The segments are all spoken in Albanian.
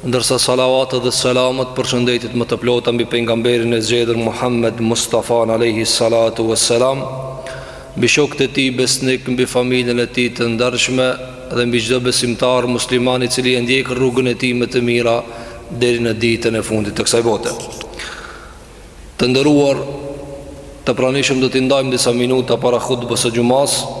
Ndërsa salavatet dhe selamet përshëndetjet më të plota mbi pejgamberin e zgjedhur Muhammed Mustafa alejhi salatu ve selam Mbi shokët e tij besnikë, mbi familjen e tij të ndershme dhe mbi çdo besimtar musliman i cili e ndjek rrugën e tij me të mira deri në ditën e fundit të kësaj bote Të nderuar të pranishëm do t'i ndajmë disa minuta para hutbes së xhumasë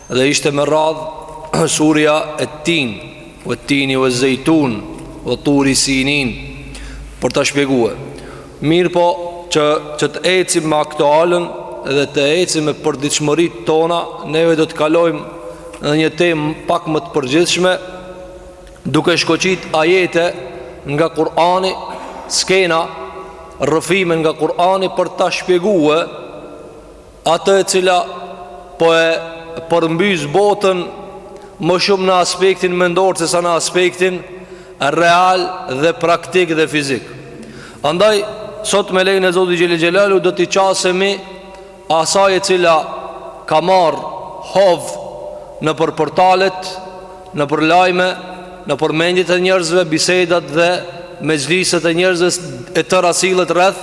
Dhe ishte me radhë surja e tin Ve tini ve zejtun Ve turi sinin Për ta shpjegue Mirëpo që, që të ecim me aktualen Dhe të ecim me përditshmëritë tona Neve do të kalojmë në një temë pak më të përgjithshme Duke shkoqit ajete nga Kurani Skena rrëfime nga Kurani Për ta shpjegue Atë e cila po e përmbys botën më shumë në aspektin mendor sesa në aspektin real dhe praktik dhe fizik. Andaj sot me lejen e Zotit Xhele Xhelaluhu do t'i qasemi asaj e cila ka marrë hov nëpër portalet Nëpër lajme, nëpër mendjet e njerëzve, bisedat dhe mexhliset e njerëzve e tëra sillet rreth,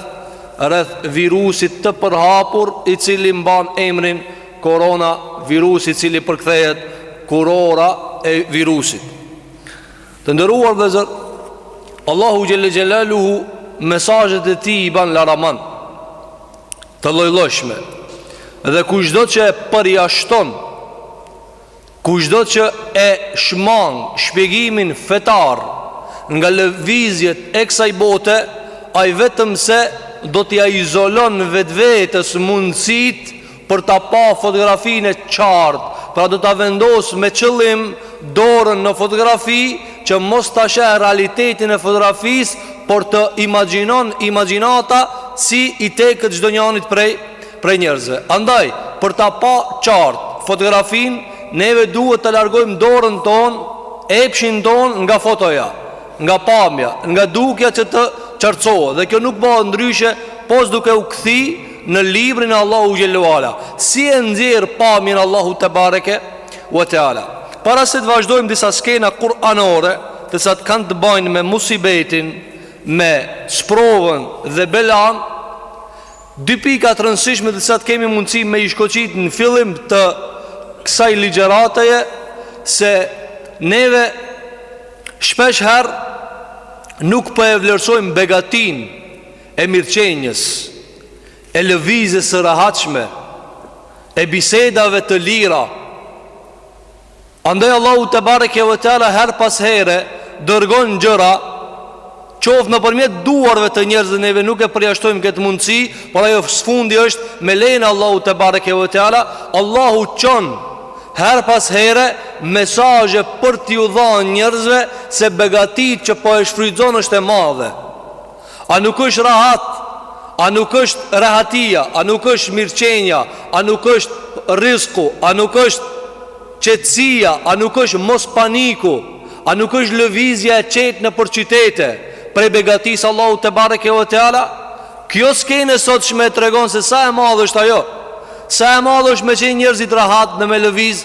rreth virusit të përhapur i cili mban emrin korona virus i cili përkthehet kurora e virusit. Të nderuar vëllezër, Allahu Xhele Xhelaluhu mesazhet e tij i ban laraman të llojllojshme dhe kushdo që e përjashton Kushdo që e shmang shpjegimin fetar nga lëvizjet e kësaj bote, ai vetëm se do t'ia izolon vetvetes mundësitë për ta pa fotografinë e qartë, pra do ta vendosë me qëllim dorën në fotografi që mos ta sheh realitetin e fotografisë, por të imagjinon imagjinata si i teket çdonjanit prej prej njerëzve. Andaj, për ta pa qartë fotografinë, neve duhet ta largojmë dorën tonë, epshin tonë nga fotoja, nga pamja, nga dukja që të qartësohet. Dhe kjo nuk bëhet ndryshe pos duke u kthi në librin e Allahut xhele ue ala. Si e nxjerr pamjen Allahu tebareke ue teala. Para se të vazhdojmë disa skena kuranore, të cilat kanë të bajnë me musibetin, me sprovën dhe belan, Dy pika të rëndësishme të cilat kemi mundësi me i shkoqit në fillim të kësaj ligjërataje se neve shpeshherë nuk po e vlerësojmë begatinë e mirëqenies e lëvizjes së rehatshme e bisedave të lira Andaj Allahu te bareke ve teala her pas here dërgon gjëra qoftë nëpërmjet duarve të njerëzve neve nuk e përjashtojmë këtë mundësi, por ajo së fundi është me lejen e Allahut te bareke ve teala, Allahu çon her pas here mesazhe për t'iu dhanë njerëzve se begatia që po e shfrytëzon është e madhe. A nuk është rahat? A nuk është rahatia? A nuk është mirëqenia? A nuk është rizku? A nuk është qetësia? A nuk është mos paniku? A nuk është lëvizja e qetë nëpër qytete? Prej begatisë Allahut te bareke ve teala? Kjo skenë e sotshme e tregon se sa e madhe është ajo? Sa e madhe është me qenë njerëzit rahat me lëviz?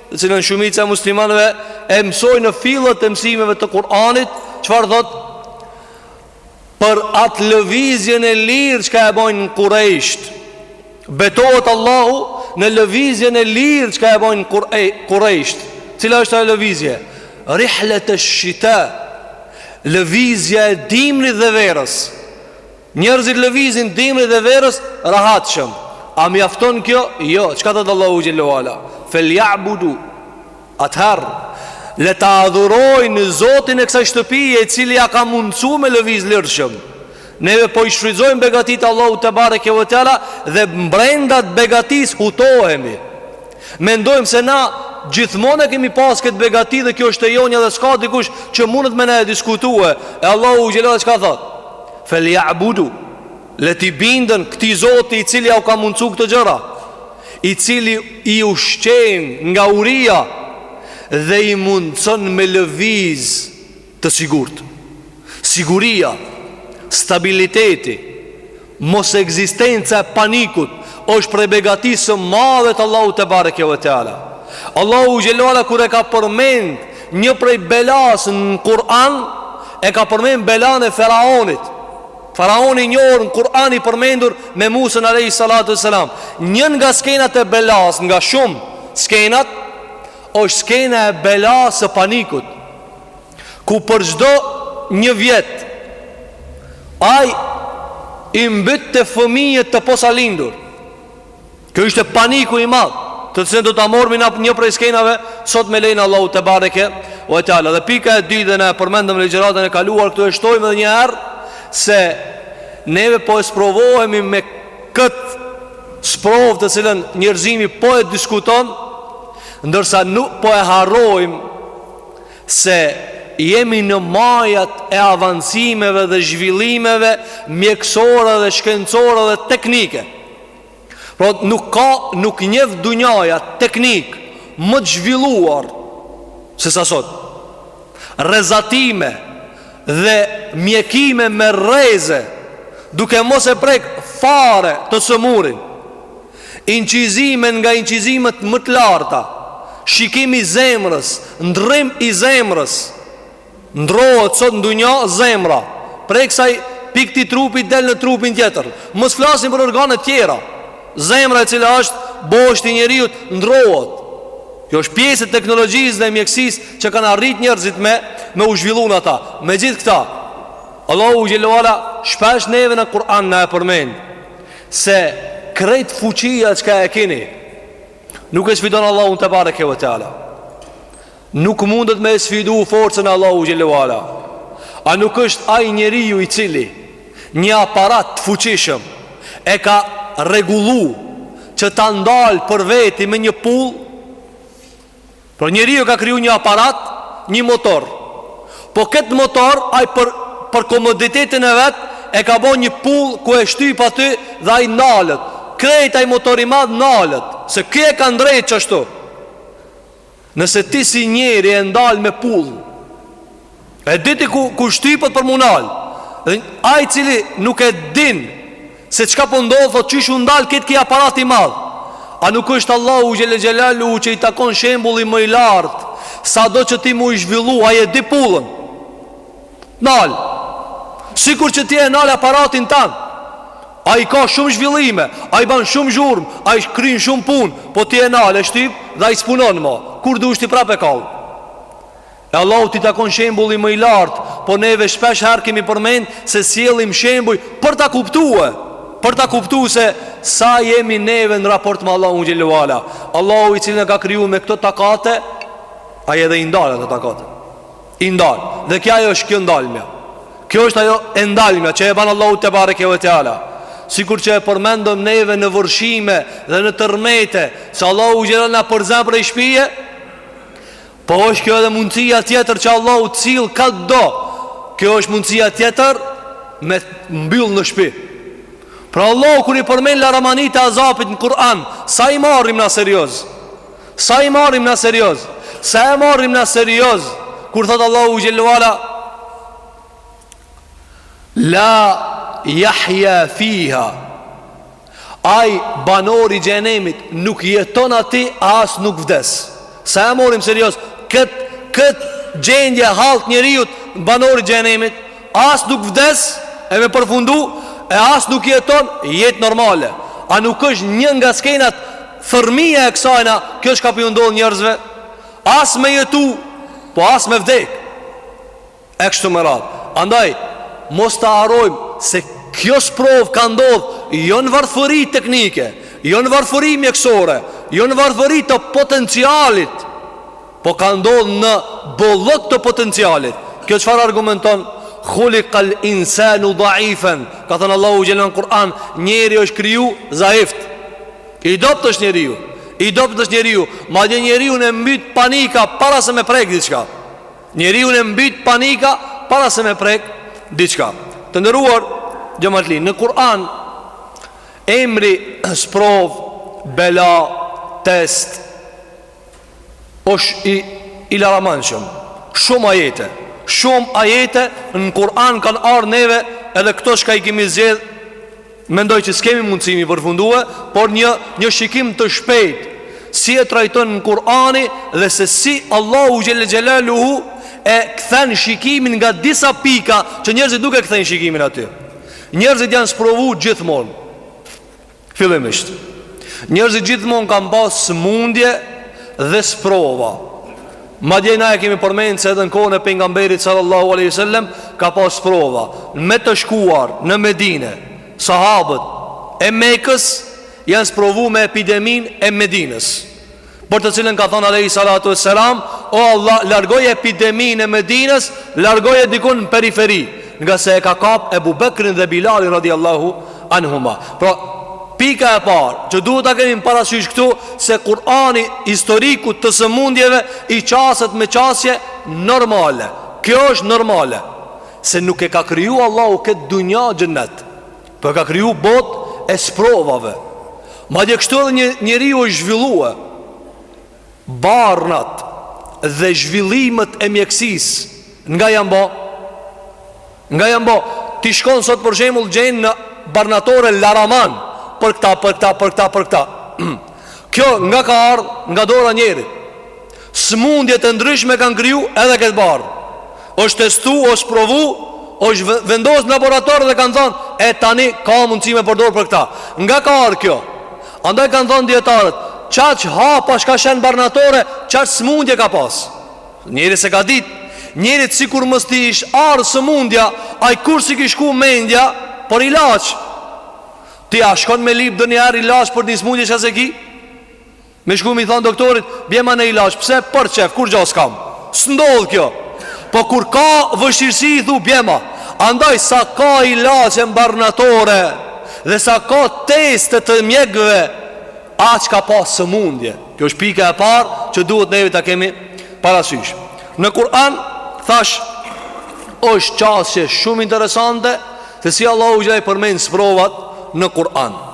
të cilën shumica e muslimanëve e mësojnë në fillat e mësimeve të Kur'anit, çfarë thotë? Për atë lëvizjen e lirë çka e bajnë Kurejshët. Betohet Allahu në lëvizjen e lirë çka e bajnë Kurejshët. Cila është ajo lëvizje? Rihlete shita, lëvizja e dimrit dhe verës. Njerëzit lëvizin dimrit dhe verës rahatshëm. A mjafton kjo? Jo. Çka thotë Allahu xhelalu ala? Fel ya'budu. Atëherë le ta adhurojnë Zotin e kësaj shtëpie, i cili ja ka mundësu me lëviz lirshëm. Neve po i shfrytëzojmë begatitë e Allahut te bareke ve teala dhe brenda të begatisë hutohemi. Mendojmë se na gjithmonë e kemi pas këtë begati dhe kjo është e jonja dhe s'ka dikush që mundet me na e diskutue. E Allahu xhelalu ala çka thotë? Fel ya'budu, le t'i binden këtij Zoti i cili ua ka mundësu këto gjëra, i cili i ushqen nga uria dhe i mundëson me lëviz të sigurt. Siguria, stabiliteti, mos ekzistenca e panikut është prej begatisë së madhe të Allahut te bareke ve teala. Allahu xhelalu ala kur e ka përmend Një prej belas në Kur'an e ka përmend belan e faraonit. Faraoni i njohur në Kur'an i përmendur me Musën alayhi salatu selam. Një nga skenat e belas nga shumë skenat është skena e belas së panikut. Ku për çdo një vjet ai i mbytte fëmijët të posalindur. Kjo ishte paniku i madh, të cilën do ta marrmi një prej skenave sot me lejen e Allahut te bareke ve teala. Dhe pika e dytë dhe na e përmendëm në ligjëratën e kaluar këtu e shtojmë edhe një herë se neve po sprovohemi me kët sprovë të cilën njerëzimi po e diskuton, ndërsa nuk po e harrojmë se jemi në majat e avancimeve dhe zhvillimeve mjekësore dhe shkencore dhe teknike. Pra nuk ka, nuk njeh dunjaja teknikë më të zhvilluar se sa sot. Rrezatime dhe mjekime me rreze duke mos e prek fare të sëmurin. Incizime nga incizimet më të larta, shikimi i zemrës, ndrrim i zemrës, Ndrrohet sot n'dunja zemra prej këti, prej këti trupit del në trupin tjetër mos flasim për organet tjera zemra e cila është boshti i njeriut ndrrohet kjo është pjesë e teknologjisë dhe mjekësisë që kanë arrit njerëzit me me u zhvillu në ata me gjithë këta Allahu xhelle ve ala shpesh neve në Kur'an na e përmend se krejt fuqia çka e kini nuk e sfidon Allahun tebareke ve teala Nuk mundet me e sfidu forcën e Allahut xhelle ve ala A nuk është ai njeriu i cili Një aparat të fuqishëm E ka rregullu Që ta ndalë për veti me një pullë Pra njeriu ka kriju një aparat Një motor Po këtë motor Ai për, për komoditetin e vet E ka bo një pullë Ku e shtyp aty Dhe ai ndalet Krejt ai motor i madh ndalet Se ky e ka ndreq qashtu Nëse ti si njeri e ndal me pullë E di ti ku, ku shtypet për m'u nal Dhe ai i cili nuk e din Se çka po ndodh Thotë qysh u ndal këtë ky aparat i madh A nuk është Allahu xhele xhelaluhu Që i takon shembulli më i lartë Sado që ti me u zhvillu Ai e di pullën Nal Sikur që ti e nal aparatin tand Ai ka shumë zhvillime, ai ban shumë zhurmë, ai kryn shumë punë, po ti e nal e shtyp dhe ai s'punon ma. Kur dush ti prapë e kall. E Allahut i takon shembulli më i lartë, po neve shpesh herë kemi përmend se sjellim shembuj për ta kuptu, për ta kuptu se sa jemi neve në raport me Allahun xhelle ve ala. Allahu i cili na ka kriju me këto takate, ai edhe i ndal ato takate. I ndal. Dhe kjo ajo është kjo ndalmja. Kjo është ajo e ndalmja që e ban Allahu tebareke ve teala. Sikur që e përmendëm neve në vërshime dhe në tërmete, se Allahu xhela na përzen prej shpije, po është kjo edhe mundësia tjetër që Allahu të çil kah do. Kjo është mundësia tjetër me mbyll në shpi. Pra Allahu kur i përmend laramanitë e azapit në Kur'an, sa i marrim na serioz? Sa e marrim na serioz Sa e marrim na serioz Kur thot Allahu xhelle ue ala La jahja fiha Ai banori i xhehenemit Nuk jeton aty as nuk vdes Sa e marrim serioz Kët, kët gjendje hallt e njeriut Banori i xhehenemit As nuk vdes E me përfundu E as nuk jeton Jetë normale A nuk është një nga skenat Thërrmija e kësajna, kjo çka po ju ndodh njerëzve, as me jetu, po as me vdek. E kështu me radhë. Andaj mos ta harrojmë se kjo sprovë ka ndodh jo në varfëri teknike, jo në varfëri mjekësore, jo në varfëri të potencialit, po ka ndodh në bollëk të potencialit. Kjo çfarë argumenton? Khuliqal insanu dha'ifen. Ka thënë Allahu xhel në Kur'an, njeriu është kriju zaif. I dobët është njeriu, i dobët është njeriu, madje njeriun e mbyt panika para se me prek diçka. Njeriun e mbyt panika para se me prek diçka. Të nderuar xhamatli, në Kur'an emri sprovë, bela, test Osht i i laramanshëm. Shumë ajete, shumë ajete në Kur'an kanë ardh neve edhe këto çka i kemi zgjedh. Mendoj që s'kemi mundësi me i përfundue, por një një shikim të shpejt si e trajton Kur'ani dhe se si Allahu xhel xelaluhu e kthen shikimin nga disa pika që njerëzit nuk e kthejnë shikimin aty. Njerëzit janë sprovu gjithmonë. Fillimisht, njerëzit gjithmonë kanë pas sëmundje dhe sprova. Madje na e kemi përmend se edhe në kohën e pejgamberit sallallahu alaihi wasallam ka pas sprova. Me të shkuar në Medine, sahabët e Mekës janë sprovu me epideminë e Medinës. për të cilën ka thënë Alejhi Salatu ve Selam, o Allah, largoje epideminë e Medinës, largoje dikun në periferi, ngase e ka kap Ebu Bekrin dhe Bilalin radiallahu anhuma. Pra, pika e parë, që duhet ta kemi parasysh këtu, se Kurani historikut të sëmundjeve i qaset me qasje normale. Kjo është normale, se nuk e ka kriju Allahu këtë dunja xhenet. Po e ka kriju botë e sprovave Madje kështu edhe njeriu u zhvillue Barnat dhe zhvillimet e mjekësisë Nga janë bo Nga janë bo Ti shkon sot për shembull gjen në barnatore laraman Për këta, për këta, për këta, për këta Kjo nga ka ardh nga dora e njerit Sëmundje të ndryshme kanë kriju edhe këtë bar. Është testu, është provu, është vendosur në laborator dhe kanë thënë, "E tani ka mundësi me përdor për këtë." Nga ka ardhur kjo? Andaj kanë thënë dietarët, "Qaq hapa çka sheh n'barnatore, qaq sëmundje ka pas." Njeri s'e ka ditë, njerit sikur mos t'i ish ardh sëmundja, ai kurrë s'i kish shku mendja për ilaç. Ti a shkon me lip ndonjëherë ilaç për një sëmundje çka s'e ki? Me shku m'i thanë doktorit, bjema një ilaç, pse për qejf, kur gjo s'kam S'ndodh kjo Po kur ka vështirësi i thu bjema Andaj sa ka ilaçe n'barnatore Dhe sa ka teste të mjekve Aq ka pas sëmundje Kjo është pika e parë që duhet neve ta kemi parasysh Në Kur'an thashë është qasje shumë interesante Se si Allahu xhel i përmend sprovat në Kur'an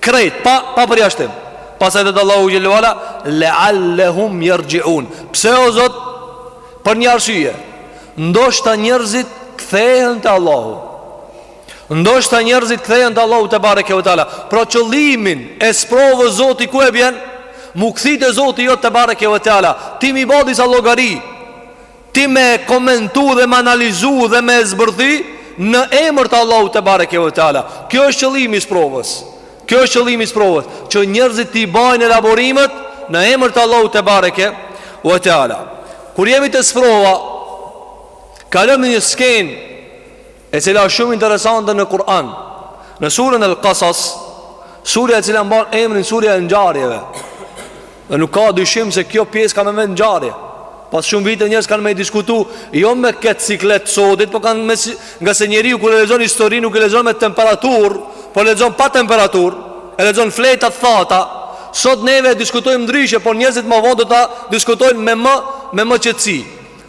Krejt, pa, pa përjashtim Pasaj thotë Allahu xhelle ve ala Lealehum jerxhiun Pse o Zot Për një arsye Ndoshta njerëzit kthehen te Allahu Ndoshta njerëzit kthehen te Allahu tebareke ve teala Pra qëllimin e sprovës Zoti ku e bjen M'u kthy te Zoti jonë tebareke ve teala Ti m'i ba disa llogari Ti me e komentu dhe me analizu dhe me e zbërthy në emër të Allahut tebareke ve teala. Kjo është qëllimi i sprovës. Kjo është qëllimi i sprovës, që njerëzit t'i bajnë elaborimet në emër të Allahut tebareke ve teala. Kur jemi te sprova, kalojmë në një skenë e cila është shumë interesante në Kur'an. Në surën El-Kasas, surja e cila mban emrin surja e ngjarjeve. Dhe nuk ka dyshim se kjo pjesë ka me mbet ngjarje. Pas shumë vite njerëz kanë me e diskutu, jo me këtë siklet sodit, po kanë ngase njeriu kur e lexon historinë nuk e lexon me temperaturë, po lexon pa temperaturë, e lexon fleta të thata. Sot neve e diskutojmë ndryshe, por njerëzit më vonë do ta diskutojnë me më me më qetësi.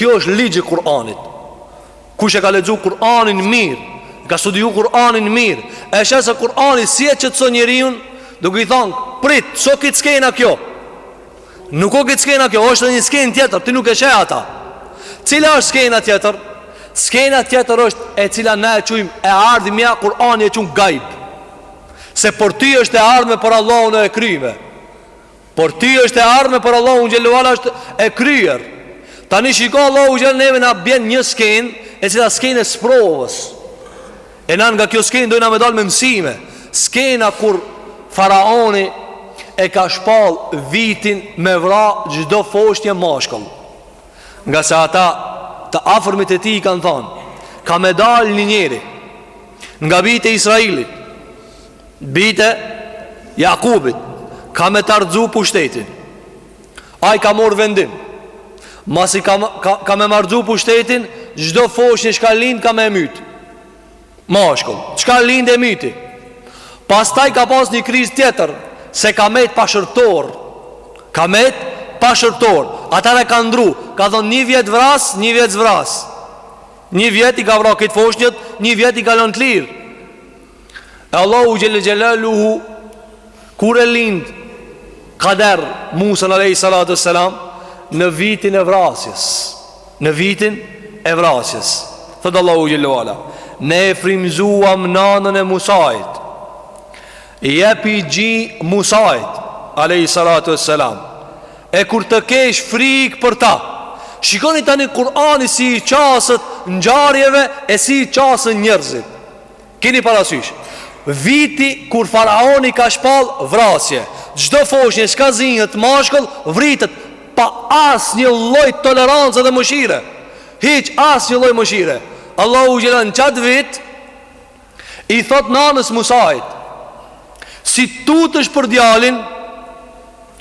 Kjo është ligj i Kur'anit Kush e ka lexu Kur'anin mirë E ka studiu Kur'anin mirë E sheh se Kur'ani si e qetëson njeriun Duke i thanë Prit, s'o krejt skena kjo Nuk o krejt skena kjo është edhe një skenë tjetër Ti nuk e sheh ata Cila është skena tjetër Skena tjetër është e cila ne e qujmë E ardhmja Kur'ani e qun gajb Se për ty është e ardhme për Allahun e kryme Për ty është e ardhme për Allahun xhelle ve ala është e kryer Tani shiko Allahu xhelle ve ala neve na bjen një skenë E cila skenë e sprovës E na nga kjo skenë dojna me dalë me mësime Skena kur faraoni e ka shpall vitin me vra çdo foshnje mashkull Ngase ata të afërmit e tij i kanë thanë Ka me dalë një njeri Nga bijtë e Israelit Bijtë e Jakubit Ka me ta rrxu pushtetin Ai ka mor vendim Masi ka, ka, ka me ma rrxu pushtetin Çdo foshnje çka lind kam me e myt Mashkull Çka lind e myti Pastaj ka pas një krizë tjetër Se ka met pa shërbtor Ka met pa shërbtor Atëherë ka ndrru Ka thonë një vjet vras, një vjet s'vras Një vjet i ka vra këto foshnjet Një vjet i ka lon të lirë E Allahu xhel-le xhelaluhu Kur e lind kader Musan Alejhi Salatu Selam Në vitin e vrasjes Në vitin e vrasjes Thotë Allahu xhel-le ue ala Ne e frymëzuam nanën e Musait Jepi gji Musait Alejhi Salatu Selam E kur të kesh frikë për ta Shikoni tani Kurani si i qaset ngjarjeve e si i qasen njerëzit Kini parasysh, viti kur faraoni ka shpall vrasje, çdo foshnje çka zihet mashkull vritet pa asnjë lloj tolerance dhe mëshire. Hiç asnjë lloj mëshire. Allahu xhel-le në qat vit i thot nanës Musait, si tutesh për djalin,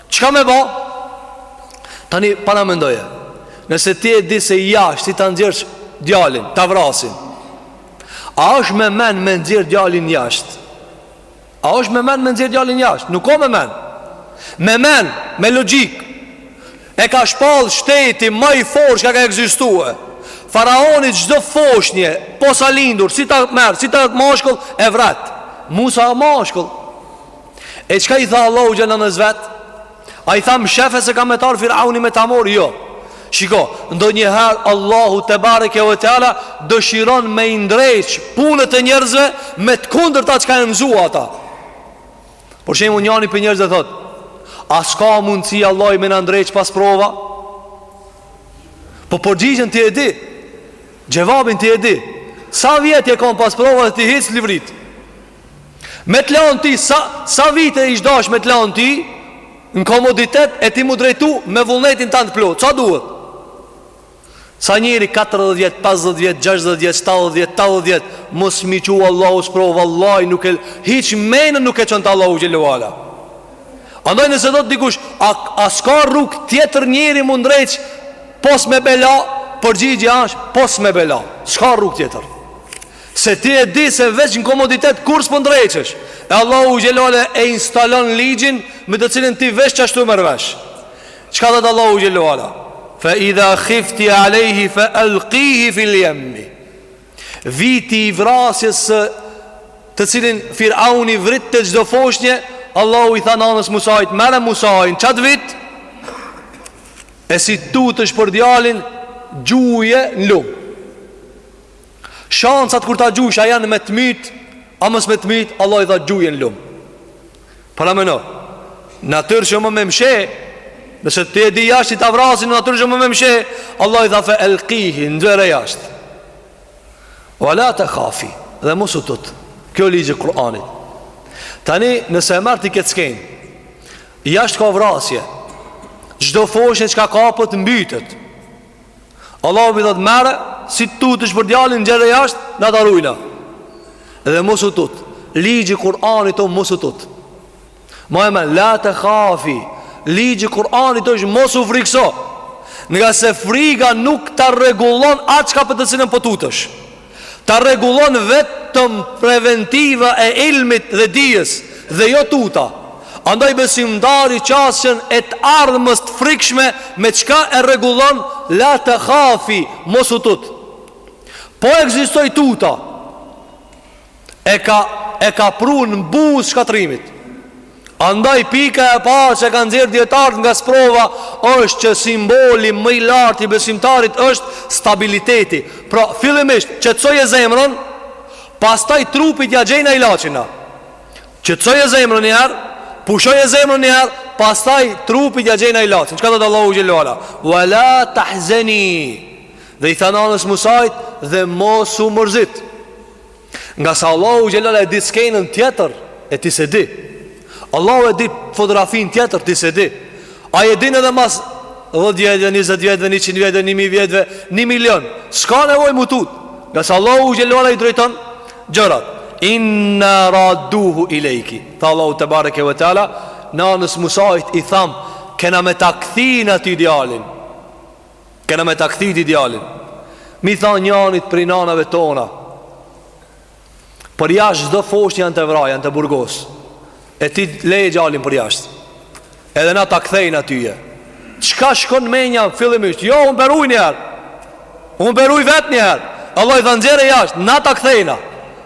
çka me ba? Tani paramendoje, nëse ti e di se jashtë si ta nxjerrsh djalin, ta vrasin. A është me men me nxjerr djalin jashtë? A është me men me nxjerr djalin jashtë? Nuk a me men Me men, me logjikë E ka shpall shteti ma i fort çka ka ekzistue Faraoni çdo foshnje Posa lindur, si ta merr, si ta mashkull E vret Musa a mashkull E çka i tha Allahu xhel-le nanës vet? A i tha mshefe se ka me t'ardh firauni me ta mor, jo. Shiko, ndonjëherë Allahu tebareke ue teala dëshiron me i ndreq punët e njerëzve me të kundërta çka jan mësua ata. Për shembull njani prej njerëzve thot, a s'ka mundësi Allahi me na ndreq pa sprova? Po përgjigjen ti e di, xhevabin ti e di, sa vjet je kon pa sprova dhe ti hiç s'livrite? Me të lanë ty sa, sa vite ish dash me të lanë ty Në komoditet e ti m'u drejtu me vullnetin tand të plotë Sa duhet? Sa njeri 40 vjetë, 50 vjetë, 60 vjetë, 70 vjetë, 80 vjetë Mos m'i çu Allahu sprova vallahi nuk e Hiç menë nuk e çon te Allahu xhel-le ue ala Andaj nëse thotë dikush A, a s'ka rrugë tjetër njeri m'u ndreq Pos me bela Përgjigja është pos me bela S'ka rrugë tjetër Se ti e di se veç në komoditet kurrë s'po ndreqesh E Allahu xhel-le ve ala e instalon ligjin Me të cilin ti veç qashtu merr vesh Çka thotë Allahu xhel-le ve ala Fe idha khifti alejhi fe elkihi fil jemmi Viti i vrasjes në të cilin Firauni vritte çdo foshnje Allahu i tha nanës Musait Merre Musain qatë vit E si tutesh për djalin Gjuje në lumë Shansat kur ta gjush a janë me të mit, a mos me të mit, Allahu i tha gjuje n'lum. Parameno, natyrshëm o me msheh, nëse ti e di jashtë i ta vrasin, natyrshëm o me msheh, Allahu i tha fe elkihi, nxjerre jashtë. Wa la tekhafi, dhe mos u tut, ky o ligji Kur'anit. Tani, nëse e merr ti këtë skenë, jashtë ka vrasje, çdo foshnje çka kapet mbytet, Allahu i thot merre si tutesh për djalin nxjerre jashtë na ta rujna. Dhe mos u tut. Ligji Kur'anit o mos u tut. Maje men, la tekhafi Ligji Kur'anit është mos u frikso Ngase friga nuk ta rregullon at çka për të cilën po tutesh Ta rregullon vetëm preventiva e ilmit dhe dijes dhe jo tuta. Andaj besimtari qasjen e të ardhmes të frikshme me çka e rregullon la takhafi, mos u tut. Po ekzistoi tuta, e ka e ka pru në buzë shkatrimit. Andaj pika e parë që kanë nxjerr dijetarët nga sprova është që simboli më i lartë i besimtarit është stabiliteti. Pra fillimisht qetësoje zemrën, pastaj trupit ja gjejna ilaçin na. Qetësoje zemrën një herë, pushoje zemrën një herë, pastaj trupit ja gjejna ilaçin. Çka thotë Allahu xhel-le ve ala? Wala tahzani. Dhe i tha nanës Musait dhe mos u mërzit. Ngase Allahu xhel-le ve ala e di skenën tjetër E ti s'e di Allahu e di fotografinë tjetër Ti s'e di Ai e din edhe mas 10 vjetëve, 20 vjetëve, 100 vjetëve, 1000 vjetëve, 1 milion S'ka nevojë m'u tut Ngase Allahu xhel-le ve ala i drejton Gjërat Inna radduhu ilejki Tha Allahu tebareke ve teala Nanës Musait i tham Kena me ta kthi na ti djalin Kena me ta kthi ti djalin Me i tha njanit prej nanave tona Përjashtë çdo foshnje janë tu e vra, janë tu e burgos E ti leje djalin përjashtë Edhe na ta kthejna ty e Çka shkon menja fillimisht Jo, unë pe ruj njëherë Unë pe ruj vetë njëherë Allahu i tha nxjerre jashtë, na ta kthejna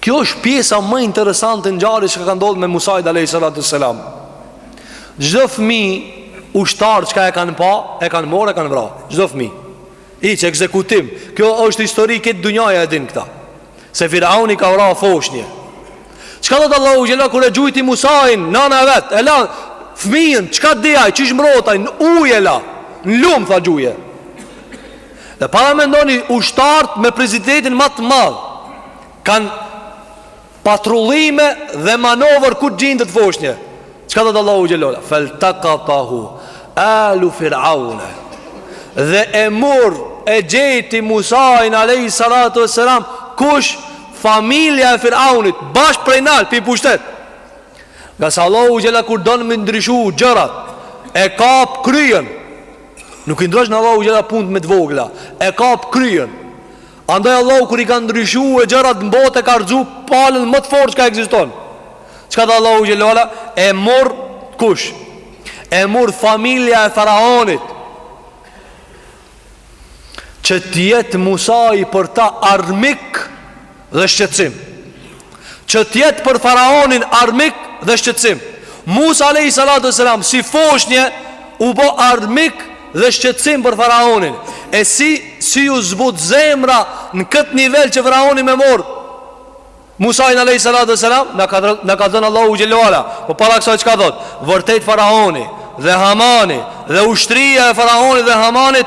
Kjo është pjesa ma interesante e ngjarjes që ka ndodhur me Musain alejhi salatu ue selam. Çdo fëmijë ushtarët çka e kanë pa, e kanë marr, e kanë vra. Çdo fëmijë. Hiç ekzekutim. Kjo është histori, krejt dunjaja e din këta. Se Firauni ka vra foshnje. Çka thotë Allahu xhela kur e gjujti Musain, nana e vet, e la fëmijën, çka di ai, qysh me notu, n'ujë e la. Në lum tha gjuje. Dhe paramendoni ushtarët me prioritetin ma të madh Kanë patrullime dhe manovër ku gjindet foshnje Çka thotë Allahu xhelle ue ala Feltekatahu alu firaune Dhe e murr e gjeti Musain alejhi salatu ue selam Kush familja e firaunit Bash prej nalt prej pushtetit Ngase Allahu xhela kur don me i ndryshu gjërat E kap kryjen Nuk i ndryshon Allahu xhela punët me të vogla E kap kryjen Andaj Allahu kur i ka ndryshue gjërat në botë e ka rrëzu palën ma të fortë çka ekziston Çka tha Allahu xhelle ue ala e murr kush E murr familja e faraonit Që të jetë Musai për ta armik dhe shqetësim. Që të jetë për faraonin armik dhe shqetësim. Musa alejhi salatu ue selam si foshnje u bë armik dhe shqetësim për faraonin. E si si iu zbut zemra në këtë nivel që faraoni me marr Musain alejhi salatu ue selam na ka na ka dhënë Allahu xhelle ue ala. Po para kësaj çka thotë? Vërtet faraoni dhe Hamani dhe ushtria e faraonit dhe Hamanit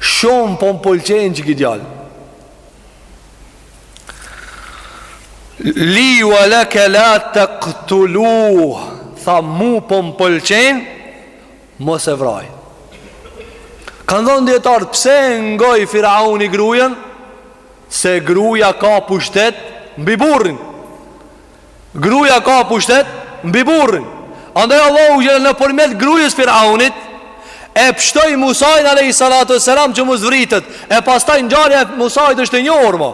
Shumë po më pëlqen qiky djalë Li ue leke la tektuluh Tha mu po më pëlqen Mos e vraj Kanë thënë dijetarët Pse e ngoi firauni grujen Se gruja ka pushtet Mbi burrin Gruja ka pushtet mbi burrin. Andaj Allahu xhela nëpërmjet grujës Firaunit e pshtoi Musain alejhi salatu selam që mos vritet. E pastaj ngjarja e Musait është e njohur mo.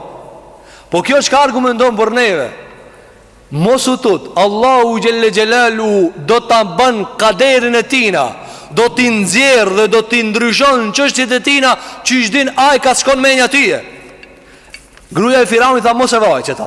Po kjo çka argumenton për neve? Mos u tut, Allahu xhelle xhelalu do ta bën kaderin e tina, do t'i nxjerr dhe do t'i ndryshon çështjet e tina, qysh din ai ka s't'shkon menja tyje. Gruja e Firaunit tha mos e vraj qeta.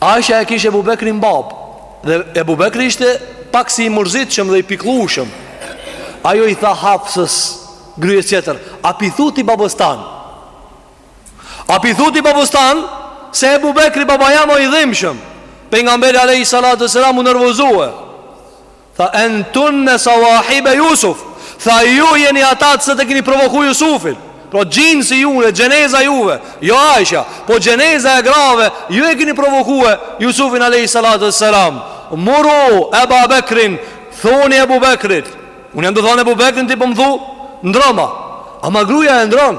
Aisha e kish Ebu Bekrin babë Dhe Ebu Bekri ishte pak si i mërzitshëm dhe i pikllushëm Ajo i tha Hafsës grues tjetër A po i thu ti babës tand A po i thu ti babës tand Se Ebu Bekri baba jem o i dhimshëm Pejgamberi alejhi salatu ue selam u nervozue Tha entunne sawahibe Jusuf Tha ju jeni ato që e keni provoku Jusufin Pra gjinsi juve, gjeneza juve Jo Aisha, po gjeneza e grave Ju e keni provoku Jusufin Alejhi Salatu ve Selam Muru Eba Bekrin Thoni Ebu Bekrit Unë jam tu thanë Ebu Bekrin ti po më thu Ndroma Ama gruja e ndron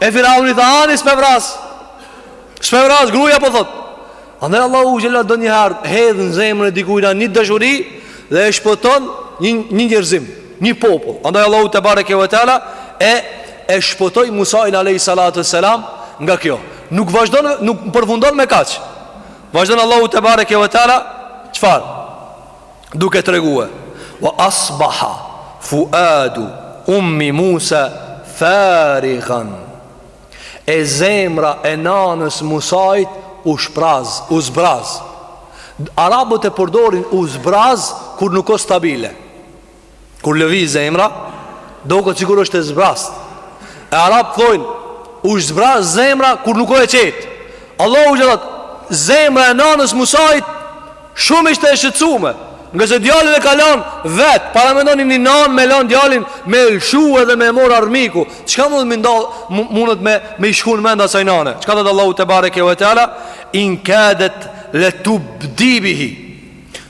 E Firauni tha ani s'e vras. S'e vras gruaja po thot. Andaj Allahu xhel-le donjëherë hedh në zemrën e dikujt një dashuri dhe e shpëton një njerëzim, një popull. Andaj Allahu tebareke ve teala e shpëtoi Musain alejhi salatu ve selam nga kjo. Nuk vazhdon nuk përfundon me kaq. Vazhdon Allahu tebareke ve teala çfarë? duke tregue wa asbaha fuadu ummi musa farigan e zemra e nanës musait u shbraz u zbraz arabët e përdorin u zbraz kur nuk o stabile Kur lëviz zemra, doket sikur është e zbrast E arabët thojnë, u zbraz zemra kur nuk o e qetë Allahu xh tha, zemra e nanës Musait Shumë ishte e shqetsume Ngase djalin e ka lanë vetë Paramendoni një nanë me lanë djalin Me e lëshu edhe me e marrë armiku Çka mundet me nda Mundet me, me i shku n'mend asaj nane Çka tha Allahu tebareke ve teala In kadet le tubdi bihi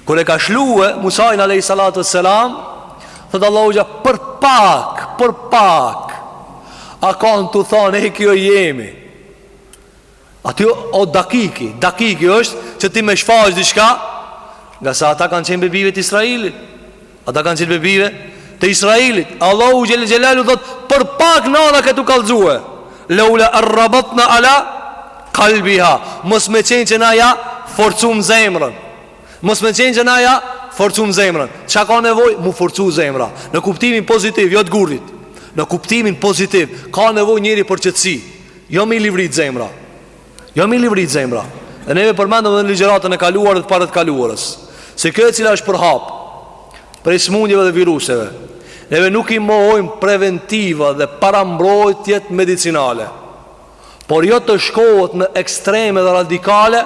Kur e ka lshue Musain Alejhi Salatu ve Selam Thotë Allahu xh Për pak Për pak O kan tu thanë E ky o i jemi Aty o dakiki Dakiki është Që ti me shfaq diçka Ngase ata kanë qenë bebive të Israelit Ata kanë qenë bebive të Israilit. Allahu Xhele Xhelaluhu thotë, për pak nana ke tu kallzue. Leula en rabatna ala kalbiha. Mos me qenë që na ja forcum zemrën. Mos me qenë që na ja forcum zemrën. Ça ka nevojë m'u forcu zemra. Në kuptimin pozitiv, jo të gurit. Në kuptimin pozitiv, ka nevojë njeri për qetësi. Jo me i livrit zemra. Jo m'i livrit zemra Dhe neve përmendëm dhe në ligjëratën e kaluar dhe të para të kaluarës Se kjo e cila është përhap Prej smundjeve dhe viruseve Neve nuk i mohojmë preventiva dhe parambrojtjet medicinale Por jo të shkohet në ekstreme dhe radikale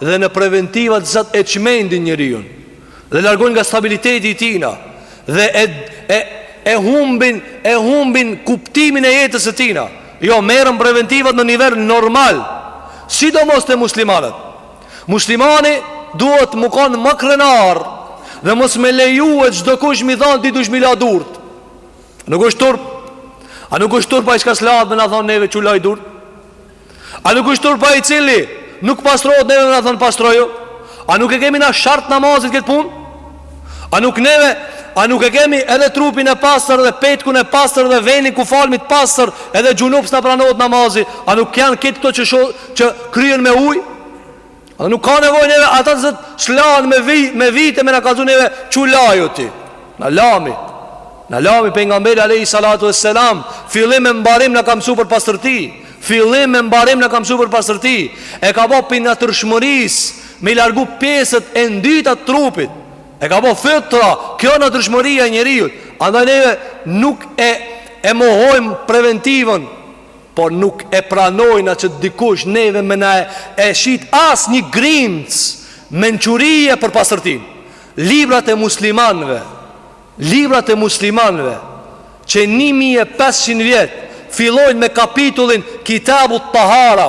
Dhe në preventivat që e çmendin njeriun Dhe e largojnë nga stabiliteti i tina Dhe e, e, e humbin E humbin kuptimin e jetës së tina Jo, merren preventivat në nivel normal Sidomos te muslimanët Muslimani duhet me konë ma krenar Dhe mos me lejue çdokush m'i thanë ti dush m'i la durt A nuk është turp A nuk është turp ai çka s'lahet me na thanë neve që laj durt A nuk është turp ai i cili nuk pastrohet neve me na thon pastroju? A nuk e kemi na shart namazit këtë punë? A nuk neve, a nuk e kemi edhe trupin e pastër dhe petkun e pastër dhe venin ku falmi të pastër edhe gjunup s' na pranohet namazi? A nuk janë këtë këto që, sho, që kryhen me ujë? Dhe nuk ka nevojë neve ata të s'lahen me vi, me vite me na kallzu neve qu laju ti. Na lami. Na lami pejgamberi alayhi salatu vesselam, fillim e mbarim na ka mësuar për pastërti. Fillim e mbarim na ka mësuar për pastërti. E ka ba pi natyrshmëris, me i largu pjesët e ndyta të trupit. E ka bo fitra, kjo natyrshmëria e njeriut. Andaj neve nuk e e mohojmë preventivën por nuk e pranojna që dikush neve me na e shit asnjë grimc mençurie për pastërtinë. Librat e muslimanëve, librat e muslimanëve që një mijë e pesëqind vjet fillojnë me kapitullin Kitabut Tahara,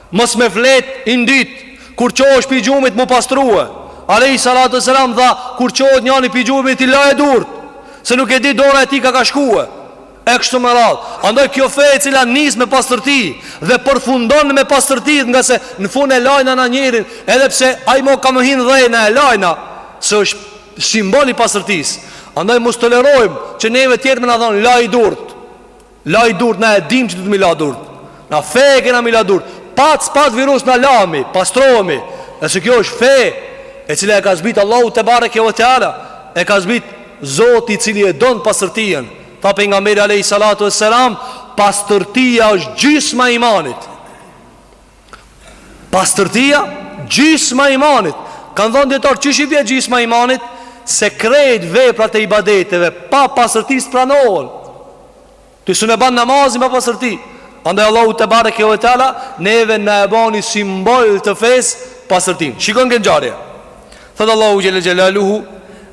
Mos me flet i ndyt Kur qohësh pi gjumit mu pastrue Alehi salatu e selam tha Kur qohët njani pi gjumit t'i laje durt Se nuk e di dora e ti ka ka shkue E kështu me rad Andoj kjo fej e cila nis me pastërti Dhe përfundon me pastërti Ngase në fun e lajna na njerin Edhe pse aj mo ka me hi n'dhe na e lajna Se është simbol i pastërtis Andoj mos tolerojmë Që neve tjert me na dhonë laji durt Laj durt na e dim mi la durt Na fe e kena mi la durt Pat s'pat virus na lami Pastrohemi Se kjo është fe E cila e ka zbit Allahu tebareke ve teala E ka zbit Zoti i cili e don pastërtijen Tha pejgamberi alejhi salatu e selam Pastërtija është gjysma imanit Pastërtia gjysma imanit Kanë thënë dijetarë qysh i vje gjysma imanit Se krejt veprat e ibadeteve Pa pastërti s'pranohen Ti s'un e ban namazin pa pastërti Andaj Allahu tebareke ve teala Neve na e bani simbol të fes Pastërtin Shikoni ket ngjarje Thotë Allahu xhele xhelaluhu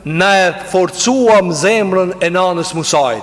Na e forcuam zemrën e nanës Musait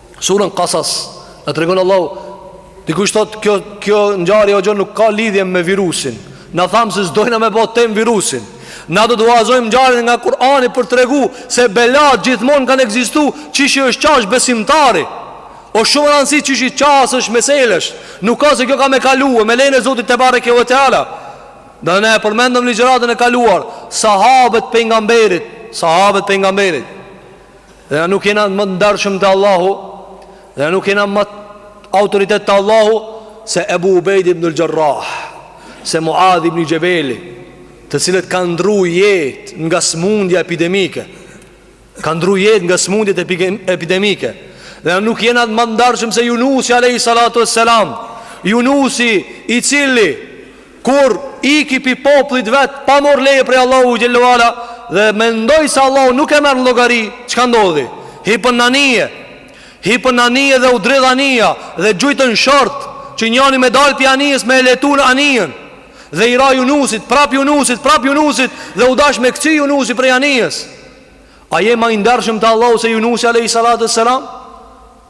Surën Kasas na tregon Allahu dikush thotë kjo kjo ngjarje hoxhë nuk ka lidhje me virusin. Na thamë se s'dojna me bo tem virusin. Na do të huazojmë ngjarjen nga Kur'ani për t'tregu se belat gjithmonë kanë ekzistu, qysh i është qas besimtari. O shumë rëndësi qysh i qasesh meseles. Ngase kjo ka me kalu me lejen e Zotit tebareke ve teala. Dhe na e përmendëm ligjëratën e kaluar, sahabët pejgamberit, sahabët pejgamberit Dhe na nuk jena ma të ndershëm te Allahu Dhe na nuk jena ma autoritet te Allahu Se Ebu Ubejd ibn al Xherrah Se Muadh ibn Xhebeli Të cilët kanë ndru jetë nga smundja epidemike Kanë ndru jetë nga smundjet epidemike Dhe na nuk jena ma të ndershëm se Junusi alejhi salatu ue selam Junusi i cili Kur iki pi popullit vet pa mor leje prej Allahu xhel-le ue ala dhe mendoi se Allahu nuk e merr në llogari, çka ndodhi? Hipën në anije. Hipën në anije dhe u dridh anija dhe gjujtën short që njani me dal pi anijes me e lehtu anijën. Dhe i ra Junusit, prap Junusit, prap Junusit dhe u dash me kcy Junusi prej anijes. A je ma i ndershëm te Allahu se Junusi alejhi salatu ue selam?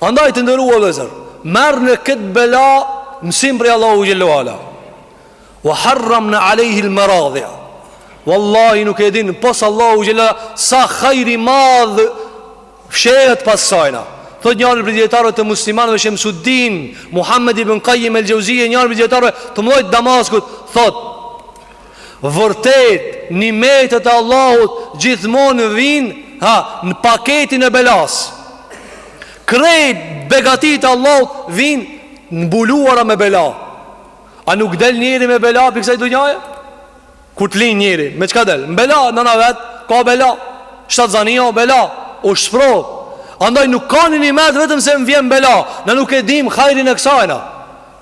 Andaj të nderuar vllezër Merrni këtë bela Mësim prej Allahut xhel-le ue ala Ve harramna alejhil meradia Vallahi nuk e din Pos Allahu xhel-le ue ala Sa hajr i madh Fshehet pas kësajna Thot njëri prej dijetarëve të muslimanëve Shemsuddin Muhammed ibn Kajim el Xhevzije Njëri prej dijetarëve të mdhoj t Damaskut Thot Vërtet, nimetet e Allahut gjithmonë vijnë në paketin e belas. Krejt begatit e Allahut vijnë t'mbuluara me bela. A nuk del njeri me bela pi kësaj dunjaje? Kur të lin njeri, me çka del? Me bela, nana vet, ka bela. Shtatzania, bela. O sprovë. Andaj nuk ka një nimet vetëm se vjen me bela. Na nuk e dim hajrin e kësajna.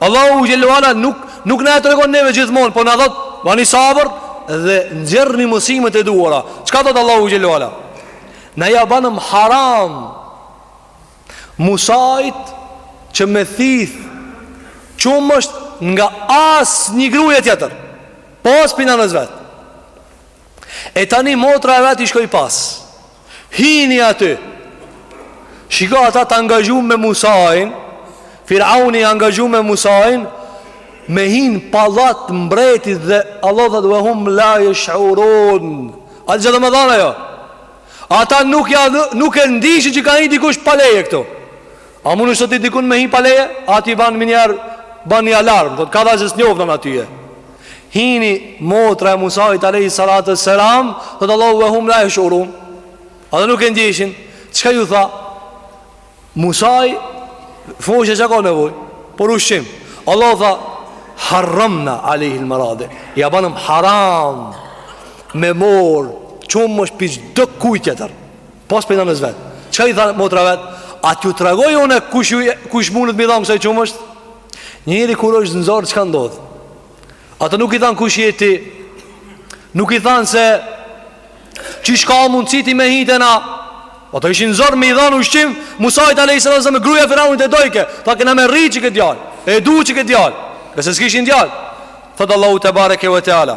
Allahu xhel-le ue ala nuk nuk na e tregon neve gjithmonë, po na thot, bani sabër dhe nxjerrni mësimet e duhura. Çka thot Allahu xhelalu ala? Na ja banëm haram Musait që me thith Qumësht nga asnjë gruje tjetër Pos pi nanës vet E tani motra e vet i shkoi pas Hini aty Shiko ata të angazhu me Musajn Firauni angazhu me Musajn Me hin pallat mbretit dhe Allahu thot ve hum la jeshurun A çka do me thanë ajo Ata nuk, ja, nuk e ndishin që ka hi dikush pa leje këtu A mundesh sot ti dikun me hi pa leje? Aty ban menjiher ban një alarm, thot ka vajzë s'njofna na tyje. Hini motra e Musait alejhi salatu ue selam, thot Allahu ve hum la jeshurun. Ata nuk e ndjeshin? Çka ju tha? Musai foshnje çka ka nevoj? Për ushqim. Allahu tha harramna alejhil meradia. Ja banëm haram me mor qumësht pi çdo kujt tjetër. Pos prej nanës vet Çka i tha motra vet A t'ju tregoj une kush, kush mundet me i dhanë kësaj qumësht Njeri kur është në zor çka ndodh Ata nuk i thanë kush je ti Nuk i thanë se Qysh ka mundësi ti me hi te na Ata ishin n'zor me i dhanë ushqim Musait alejhi selam e gruja Firaunit e dojke Ta kena me rrit qe këtë djalë E du qe këtë djalë se s'kishin djalë Thotë Allahu tebareke ve teala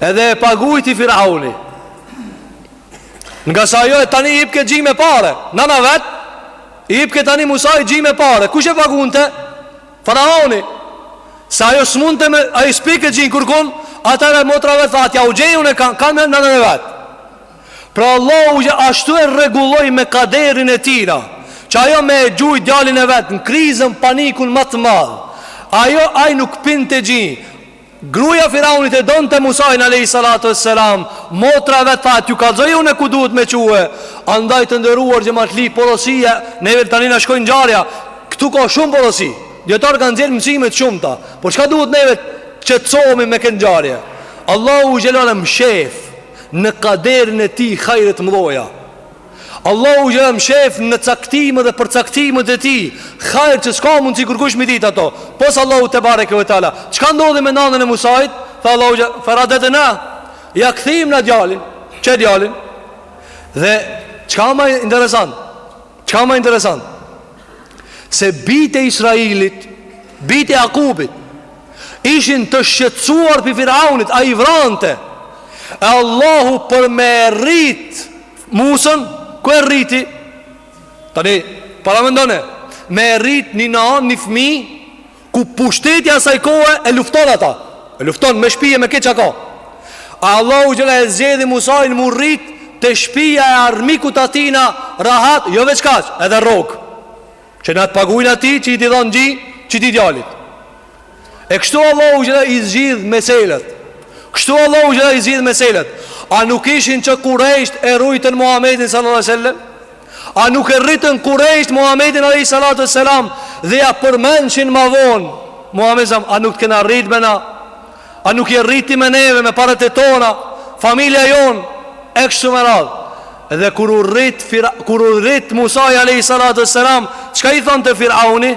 Edhe e pagujti Firauni Ngase ajo e tani i ipke gji me pare Nana vet I ipke tani Musait gji me pare Kush e pagunte? Faraoni Se ajo s'mundte me Ai s'pike gji kërkun Atëherë motra vet Tha a t'jau gjej unë e kam Kam e nana vet Pra Allahu xhelle Ashtu e rregulloi me kaderin e tira Që ajo me e gjuj djalin e vet Në krizën panikun ma të madh Ajo ai nuk pinte gji Gruja Firaunit e donte Musain alejhi salatu e selam, motra e vet tha t'ju kallxoj unë ku duhet me çue. Andaj të nderuar xhematli porosia, neve tani na shkoi ngjarja. Ktu ka shumë porosi. Dijetarë kanë nxjerr mësime të shumta. Po çka duhet neve të qetësohemi me këtë ngjarje? Allahu xhelle ve ala mshef në kaderin e tij hajre të mëdha. Allahu xhelle mshef në caktimet dhe përcaktimet e tij, hajr që s'ka mundësi kurkush mi ditë ato. Pos Allahu tebareke ve teala. Çka ndodhi me nanën e Musait? Tha Allahu xhelle feradedna ja kthim na djalin. Qe djalin? Dhe çka ma interesant? Çka ma interesant? Se bijtë e Israilit, bijtë e Jakubit, ishin të shqetsuar prej Firaunit, ai i vrante, e Allahu për me rrit, Musën, ku e rriti? Tani, paramendone, me e rrit një nanë, një fmi, ku pushteti i asaj kohe e lufton ata. E lufton me shpi e me kejt çka ka. A Allahu xhelle e zgjedhi Musain m'u rrit te shpija e armikut të tina rahat, jo veç kaq, edhe rrogë. Qe na të pagujmë aty, që t'i dhonë gji, qiti djalit. E kështu Allahu xhelle i zgjidh meselet Kështu Allahu xhelle i zgjidh meselet A nuk ishin që kurejsht e rujtën Muhammedin sallallahu alaihi wasallam? A nuk e rritën kurejsht Muhammedin alaihi salatu wasallam dhe ja përmendshin ma vonë Muhammed zam, a nuk të kena rrit me na? A nuk je rrit ti me neve me parët e tona, familja jonë e kështu me radhë? Dhe kur u rrit, kur u rrit Musai alaihi salatu wasallam, çka i thonte Firauni?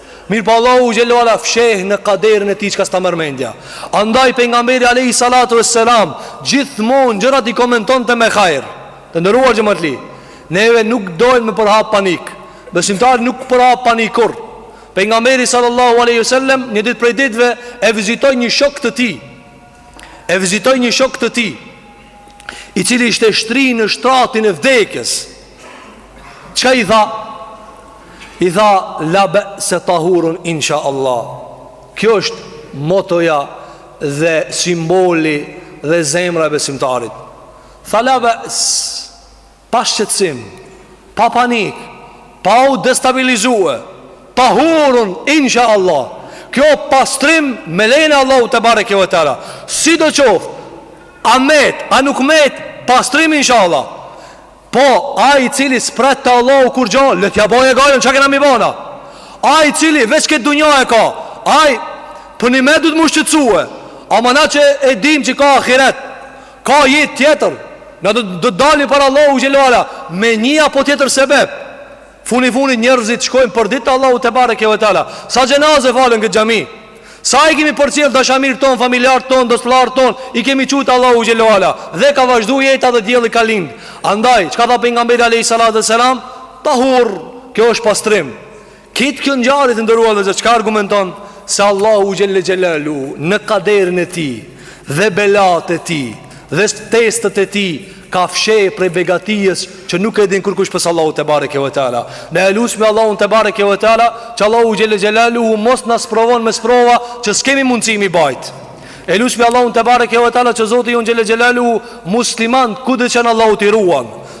Mirëpo Allahu xhelle ve ala fsheh në kaderin e tij çka s'ta merr mendja Andaj pejgamberi alejhi salatu e selam Gjithmonë gjërat i komentonte me hajr Të nderuar xhematli Neve nuk dojmë me përhap panik Besimtari nuk përhap panik kurrë Pejgamberi sallallahu aleyhi sallem Një dit prej ditve e vizitoi një shok të tij e vizitoi një shok të tij, i cili ishte shtri në shtratin e vdekjes. Çka i tha? I tha la be se tahurun insha Allah. Kjo është motoja dhe simboli dhe zemra e besimtarit. Tha la be pa shqetësim, pa panik, pa u destabilizue, tahurun, insha Allah, kjo pastrim me lejen e Allahut tebareke ve teala, sido qoft, a met, a nuk met, pastrim insha Allah, po, ai i cili s'pret te Allahu kurgjo, le t'ja bojë gajlen, çka kena m'i bo na, ai i cili veç këtë dunja e ka, ai përnime duhet m'u shqetësue, ama na që e dim që ka ahiret, Ka jetë tjetër Na do të dalim para Allahut xhele ve ala Me një apo tjetër sebeb Funi funit njerëzit shkojnë përditë te Allahu tebareke ve teala Sa xhenaze falen n'këtë xhami Sa i kemi përcjellë dashamirët tonë, familjarët tonë, dostllarët tonë I kemi çu te Allahu xhele ve ala Dhe ka vazhdu jeta dhe dielli ka lind Andaj, çka tha pejgamberi alejhi salatu ve selam Tahur, kjo është pastrim Gjithë kjo ngjarje të nderuar vëllezër çka argumenton Se Allahu xhele xhelaluhu Në kaderin e tij Dhe belatë e tij Dhe testet e tij Ka fsheh prej begatisë Që nuk e din kurkush pos Allahut tebareke ve teala Ne e lusmi Allahun tebareke ve teala Që Allahu xhele xhelaluhu Mos na sprovon me sprova Që s'kemi mundësi m'i bajt E lusmi Allahun tebareke ve teala Që Zoti ynë xhele xhelaluhu Muslimanët kudo që janë Allahu t'i ruan